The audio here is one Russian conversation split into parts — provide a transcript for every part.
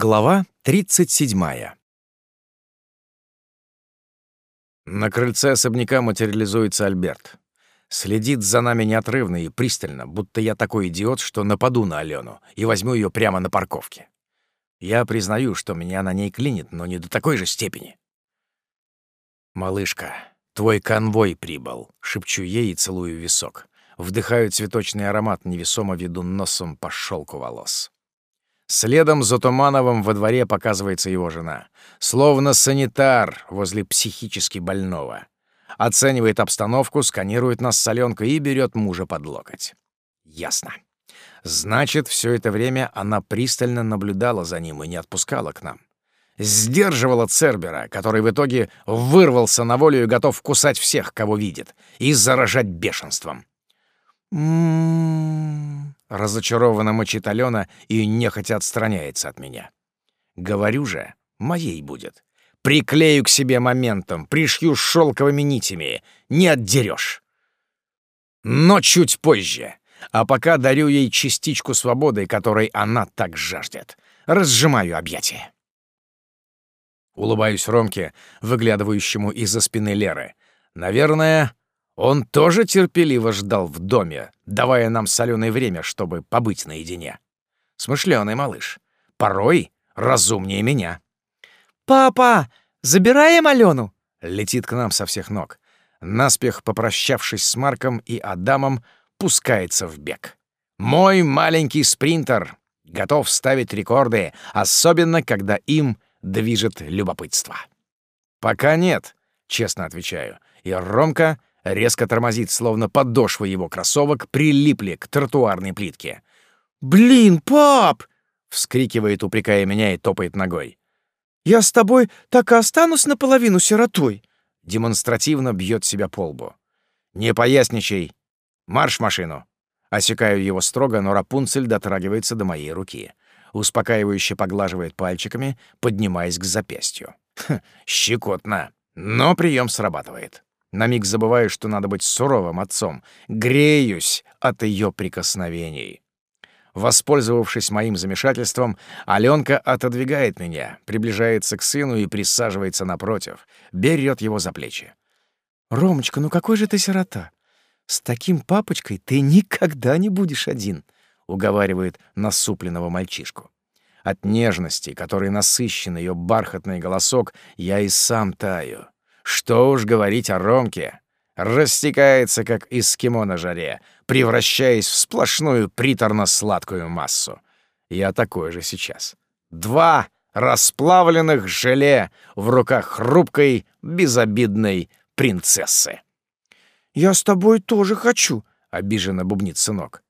Глава 37. На крыльце особняка материализуется Альберт. Следит за нами неотрывно и пристально, будто я такой идиот, что нападу на Алену и возьму ее прямо на парковке. Я признаю, что меня на ней клинит, но не до такой же степени. «Малышка, твой конвой прибыл», — шепчу ей и целую висок. Вдыхаю цветочный аромат, невесомо веду носом по шелку волос. Следом за Тумановым во дворе показывается его жена. Словно санитар возле психически больного. Оценивает обстановку, сканирует нас с Аленкой и берет мужа под локоть. Ясно. Значит, все это время она пристально наблюдала за ним и не отпускала к нам. Сдерживала Цербера, который в итоге вырвался на волю и готов кусать всех, кого видит, и заражать бешенством. «М-м-м...» разочарованно мочит Алена и нехотя отстраняется от меня. Говорю же, моей будет. Приклею к себе моментом, пришью шелковыми нитями. Не отдерешь. Но чуть позже. А пока дарю ей частичку свободы, которой она так жаждет. Разжимаю объятия. Улыбаюсь Ромке, выглядывающему из-за спины Леры. Наверное, он тоже терпеливо ждал в доме, давая нам соленое время, чтобы побыть наедине. Смышленый малыш. Порой разумнее меня. «Папа, забираем Алену!» Летит к нам со всех ног. Наспех попрощавшись с Марком и Адамом, пускается в бег. Мой маленький спринтер готов ставить рекорды, особенно когда им движет любопытство. «Пока нет», — честно отвечаю, и Ромка резко тормозит, словно подошвы его кроссовок прилипли к тротуарной плитке. «Блин, пап!» — вскрикивает, упрекая меня и топает ногой. «Я с тобой так и останусь наполовину сиротой!» Демонстративно бьет себя по лбу. «Не поясничай! Марш машину!» Осекаю его строго, но Рапунцель дотрагивается до моей руки. Успокаивающе поглаживает пальчиками, поднимаясь к запястью. Хм, щекотно, но прием срабатывает. На миг забываю, что надо быть суровым отцом. Греюсь от ее прикосновений. Воспользовавшись моим замешательством, Аленка отодвигает меня, приближается к сыну и присаживается напротив, берет его за плечи. «Ромочка, ну какой же ты сирота? С таким папочкой ты никогда не будешь один», — уговаривает насупленного мальчишку. От нежности, которой насыщен ее бархатный голосок, я и сам таю. Что уж говорить о Ромке. Растекается, как эскимо на жаре, превращаясь в сплошную приторно-сладкую массу. Я такой же сейчас. Два расплавленных желе в руках хрупкой, безобидной принцессы. «Я с тобой тоже хочу», — обиженно бубнит сынок.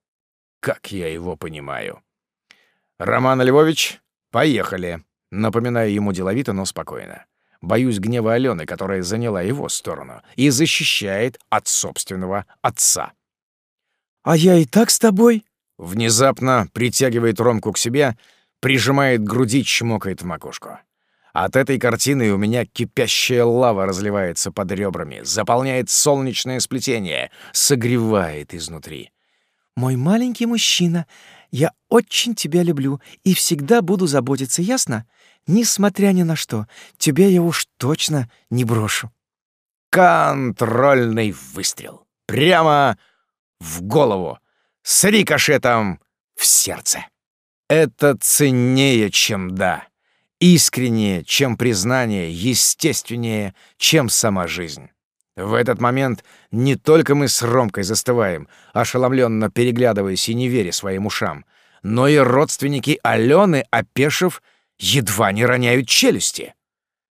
Как я его понимаю. «Роман Львович, поехали», — напоминаю ему деловито, но спокойно. Боюсь гнева Алены, которая заняла его сторону и защищает от собственного отца. «А я и так с тобой?» Внезапно притягивает Ромку к себе, прижимает к груди, чмокает в макушку. От этой картины у меня кипящая лава разливается под ребрами, заполняет солнечное сплетение, согревает изнутри. «Мой маленький мужчина, я очень тебя люблю и всегда буду заботиться, ясно? Несмотря ни на что, тебя я уж точно не брошу. Контрольный выстрел. Прямо в голову. С рикошетом в сердце. Это ценнее, чем «да». Искреннее, чем признание, естественнее, чем сама жизнь. В этот момент не только мы с Ромкой застываем, ошеломленно переглядываясь и не веря своим ушам, но и родственники Алены, опешив, едва не роняют челюсти.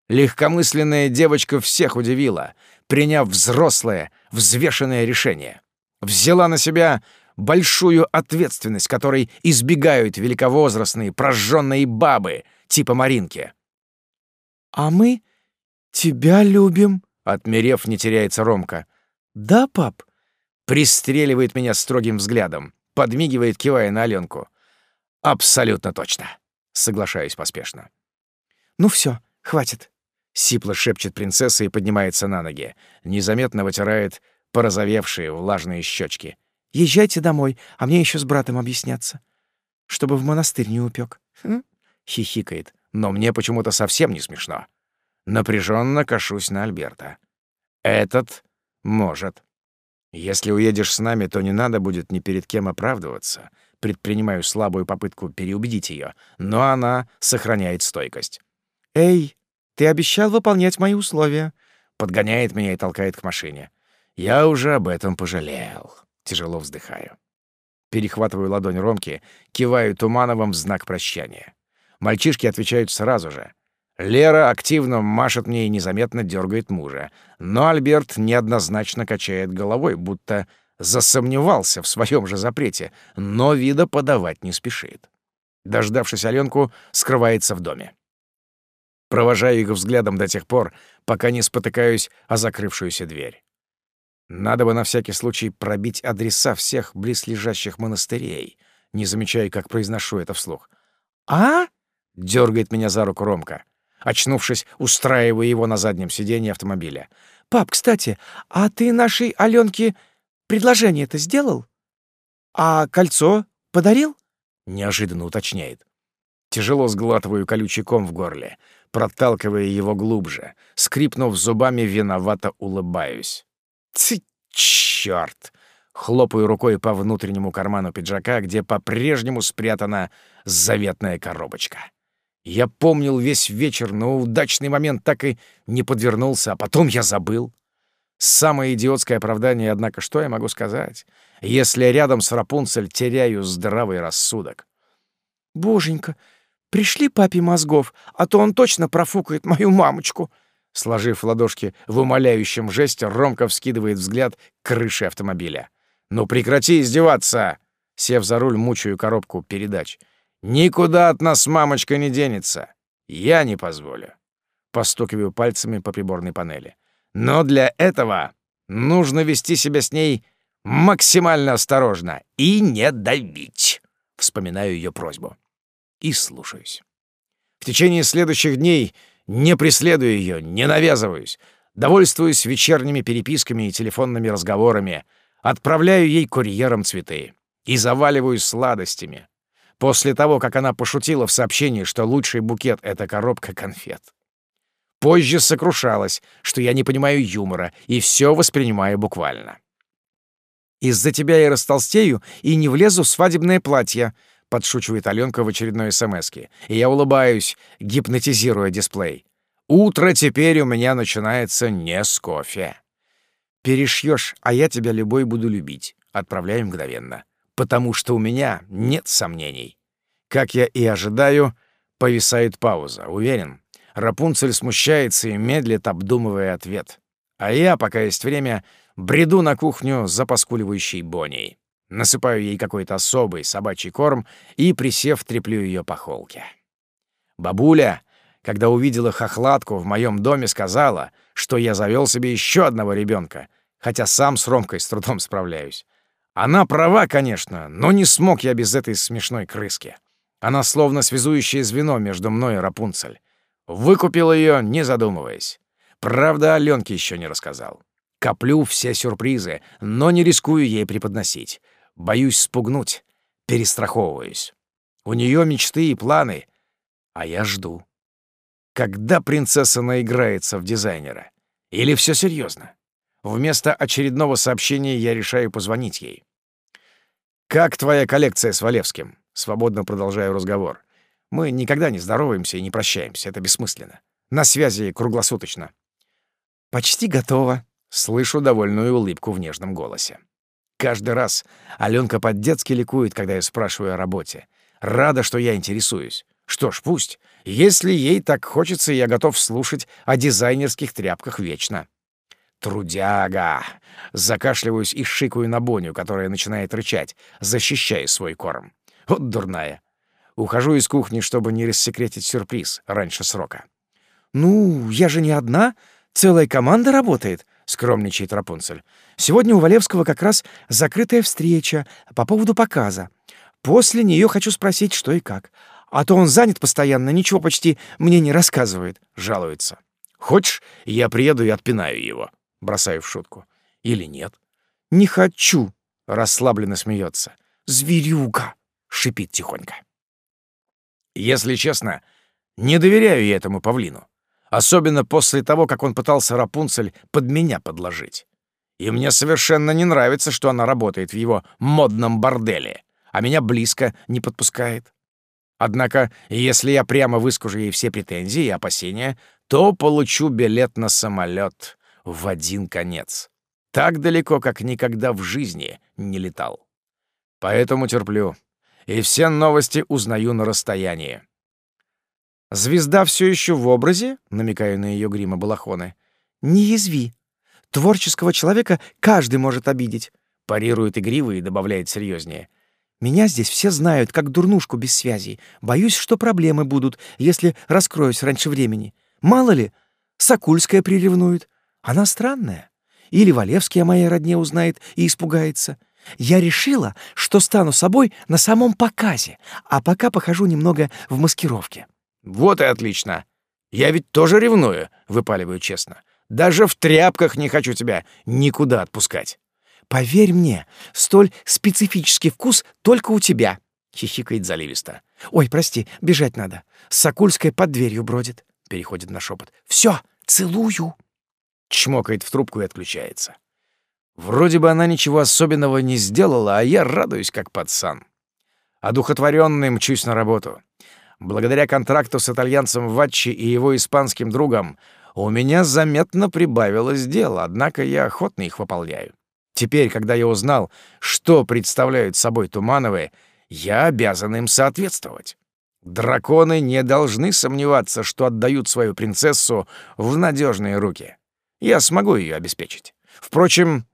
Легкомысленная девочка всех удивила, приняв взрослое, взвешенное решение. Взяла на себя большую ответственность, которой избегают великовозрастные прожженные бабы типа Маринки. «А мы тебя любим», — отмерев, не теряется Ромка. «Да, пап?» Пристреливает меня строгим взглядом, подмигивает, кивая на Аленку. «Абсолютно точно». Соглашаюсь поспешно. «Ну все, хватит», — сипло шепчет принцесса и поднимается на ноги. Незаметно вытирает порозовевшие влажные щечки. «Езжайте домой, а мне еще с братом объясняться, чтобы в монастырь не упек. Хм? хихикает, но мне почему-то совсем не смешно. Напряженно кашусь на Альберта. Этот может. Если уедешь с нами, то не надо будет ни перед кем оправдываться. Предпринимаю слабую попытку переубедить ее, но она сохраняет стойкость. «Эй, ты обещал выполнять мои условия», — подгоняет меня и толкает к машине. Я уже об этом пожалел. Тяжело вздыхаю. Перехватываю ладонь Ромки, киваю Тумановым в знак прощания. Мальчишки отвечают сразу же. Лера активно машет мне и незаметно дергает мужа. Но Альберт неоднозначно качает головой, будто засомневался в своем же запрете, но вида подавать не спешит. Дождавшись Аленку, скрывается в доме. Провожаю их взглядом до тех пор, пока не спотыкаюсь о закрывшуюся дверь. Надо бы на всякий случай пробить адреса всех близлежащих монастырей, не замечая, как произношу это вслух. «А?» — дергает меня за руку Ромка. Очнувшись, устраиваю его на заднем сиденье автомобиля. «Пап, кстати, а ты нашей Аленке предложение это сделал? А кольцо подарил?» — неожиданно уточняет. Тяжело сглатываю колючий ком в горле, проталкивая его глубже. Скрипнув зубами, виновато улыбаюсь. Цы, чёрт! Хлопаю рукой по внутреннему карману пиджака, где по-прежнему спрятана заветная коробочка. Я помнил весь вечер, но удачный момент так и не подвернулся, а потом я забыл. Самое идиотское оправдание, однако, что я могу сказать, если рядом с Рапунцель теряю здравый рассудок? «Боженька, пришли папе мозгов, а то он точно профукает мою мамочку», Сложив ладошки в умоляющем жесте, Ромка вскидывает взгляд к крыше автомобиля. «Ну прекрати издеваться!» Сев за руль, мучаю коробку передач. «Никуда от нас мамочка не денется. Я не позволю». Постукиваю пальцами по приборной панели. «Но для этого нужно вести себя с ней максимально осторожно и не давить». Вспоминаю ее просьбу. И слушаюсь. В течение следующих дней не преследую ее, не навязываюсь. Довольствуюсь вечерними переписками и телефонными разговорами. Отправляю ей курьером цветы. И заваливаюсь сладостями. После того, как она пошутила в сообщении, что лучший букет — это коробка конфет. Позже сокрушалась, что я не понимаю юмора и все воспринимаю буквально. «Из-за тебя я растолстею и не влезу в свадебное платье», — подшучивает Аленка в очередной смс и я улыбаюсь, гипнотизируя дисплей. «Утро теперь у меня начинается не с кофе». «Перешьешь, а я тебя любой буду любить», — отправляю мгновенно. «Потому что у меня нет сомнений». Как я и ожидаю, повисает пауза. Уверен, Рапунцель смущается и медлит, обдумывая ответ. А я, пока есть время, бреду на кухню за поскуливающей Боней. Насыпаю ей какой-то особый собачий корм и, присев, треплю ее по холке. Бабуля, когда увидела хохлатку в моем доме, сказала, что я завел себе еще одного ребенка, хотя сам с Ромкой с трудом справляюсь. Она права, конечно, но не смог я без этой смешной крыски. Она словно связующее звено между мной и Рапунцель. Выкупил ее, не задумываясь. Правда, Аленке еще не рассказал. Коплю все сюрпризы, но не рискую ей преподносить. Боюсь спугнуть, перестраховываюсь. У нее мечты и планы, а я жду. Когда принцесса наиграется в дизайнера? Или все серьезно? Вместо очередного сообщения я решаю позвонить ей. «Как твоя коллекция с Валевским?» Свободно продолжаю разговор. Мы никогда не здороваемся и не прощаемся, это бессмысленно. На связи круглосуточно. «Почти готово», — слышу довольную улыбку в нежном голосе. Каждый раз Аленка по-детски ликует, когда я спрашиваю о работе. Рада, что я интересуюсь. Что ж, пусть. Если ей так хочется, я готов слушать о дизайнерских тряпках вечно. Трудяга! Закашливаюсь и шикаю на Боню, которая начинает рычать, защищая свой корм. Вот дурная. Ухожу из кухни, чтобы не рассекретить сюрприз раньше срока. «Ну, я же не одна. Целая команда работает», скромничает Рапунцель. «Сегодня у Валевского как раз закрытая встреча по поводу показа. После нее хочу спросить, что и как. А то он занят постоянно, ничего почти мне не рассказывает», — жалуется. «Хочешь, я приеду и отпинаю его?» — бросаю в шутку. «Или нет?» «Не хочу», — расслабленно смеется. «Зверюга!» — шипит тихонько. Если честно, не доверяю я этому павлину. Особенно после того, как он пытался Рапунцель под меня подложить. И мне совершенно не нравится, что она работает в его модном борделе, а меня близко не подпускает. Однако, если я прямо выскажу ей все претензии и опасения, то получу билет на самолет в один конец. Так далеко, как никогда в жизни не летал. Поэтому терплю. И все новости узнаю на расстоянии. «Звезда все еще в образе?» — намекаю на ее грима балахоны. «Не язви. Творческого человека каждый может обидеть», — парирует игриво и добавляет серьезнее. Меня здесь все знают, как дурнушку без связей. Боюсь, что проблемы будут, если раскроюсь раньше времени. Мало ли, Сокульская приревнует. Она странная. Или Валевский о моей родне узнает и испугается. Я решила, что стану собой на самом показе, а пока похожу немного в маскировке. Вот и отлично. Я ведь тоже ревную, выпаливаю честно. Даже в тряпках не хочу тебя никуда отпускать. «Поверь мне, столь специфический вкус только у тебя», — хихикает заливисто. «Ой, прости, бежать надо. Сокульская под дверью бродит», — переходит на шепот. «Все, целую». Чмокает в трубку и отключается. Вроде бы она ничего особенного не сделала, а я радуюсь как пацан. Одухотворённый мчусь на работу. Благодаря контракту с итальянцем Ватчи и его испанским другом у меня заметно прибавилось дел, однако я охотно их выполняю. Теперь, когда я узнал, что представляют собой Тумановые, я обязан им соответствовать. Драконы не должны сомневаться, что отдают свою принцессу в надежные руки. Я смогу ее обеспечить. Впрочем,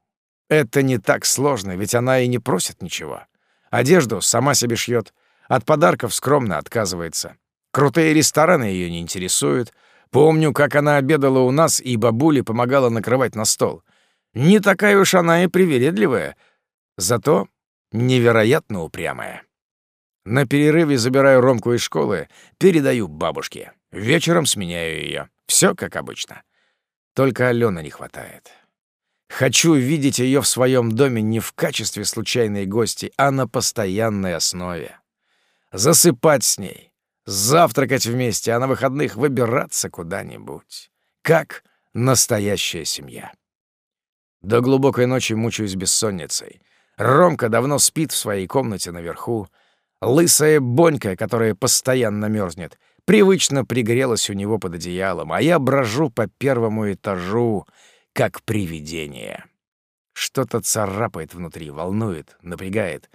это не так сложно, ведь она и не просит ничего. Одежду сама себе шьет, от подарков скромно отказывается. Крутые рестораны ее не интересуют. Помню, как она обедала у нас, и бабуле помогала накрывать на стол — не такая уж она и привередливая, зато невероятно упрямая. На перерыве забираю Ромку из школы, передаю бабушке. Вечером сменяю ее. Все как обычно. Только Алены не хватает. Хочу видеть ее в своем доме не в качестве случайной гости, а на постоянной основе. Засыпать с ней, завтракать вместе, а на выходных выбираться куда-нибудь. Как настоящая семья. До глубокой ночи мучаюсь бессонницей. Ромка давно спит в своей комнате наверху. Лысая Бонька, которая постоянно мерзнет, привычно пригрелась у него под одеялом, а я брожу по первому этажу, как привидение. Что-то царапает внутри, волнует, напрягает.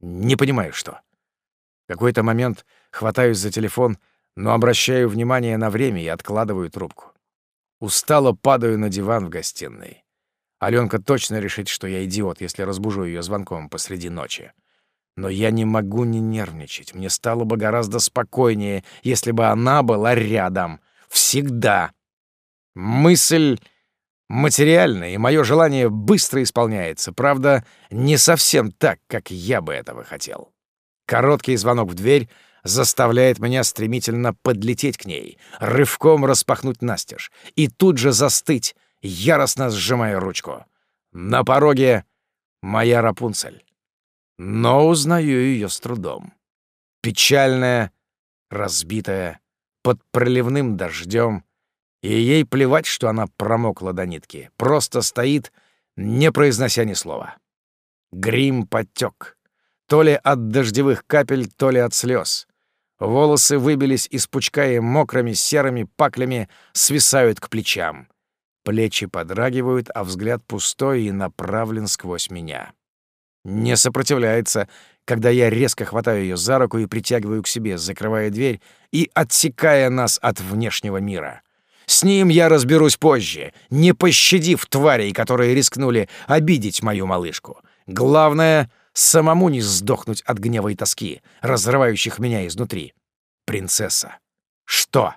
Не понимаю, что. В какой-то момент хватаюсь за телефон, но обращаю внимание на время и откладываю трубку. Устало падаю на диван в гостиной. Аленка точно решит, что я идиот, если разбужу ее звонком посреди ночи. Но я не могу не нервничать. Мне стало бы гораздо спокойнее, если бы она была рядом. Всегда. Мысль материальная, и мое желание быстро исполняется. Правда, не совсем так, как я бы этого хотел. Короткий звонок в дверь заставляет меня стремительно подлететь к ней, рывком распахнуть настежь и тут же застыть, яростно сжимая ручку. На пороге моя Рапунцель. Но узнаю ее с трудом. Печальная, разбитая, под проливным дождем, и ей плевать, что она промокла до нитки, просто стоит, не произнося ни слова. Грим подтек, то ли от дождевых капель, то ли от слез. Волосы выбились из пучка и мокрыми серыми паклями свисают к плечам. Плечи подрагивают, а взгляд пустой и направлен сквозь меня. Не сопротивляется, когда я резко хватаю ее за руку и притягиваю к себе, закрывая дверь и отсекая нас от внешнего мира. С ним я разберусь позже, не пощадив тварей, которые рискнули обидеть мою малышку. Главное — самому не сдохнуть от гнева и тоски, разрывающих меня изнутри. Принцесса. Что?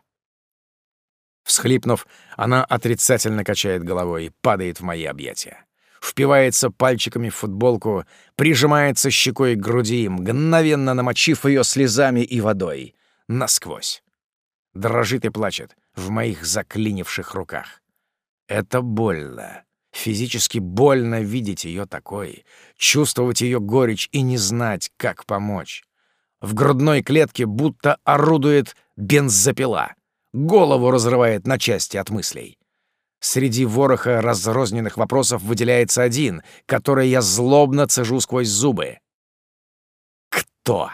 Всхлипнув, она отрицательно качает головой и падает в мои объятия. Впивается пальчиками в футболку, прижимается щекой к груди, мгновенно намочив ее слезами и водой. Насквозь. Дрожит и плачет в моих заклинивших руках. Это больно. Физически больно видеть ее такой, чувствовать ее горечь и не знать, как помочь. В грудной клетке будто орудует бензопила. Голову разрывает на части от мыслей. Среди вороха разрозненных вопросов выделяется один, который я злобно цежу сквозь зубы. Кто?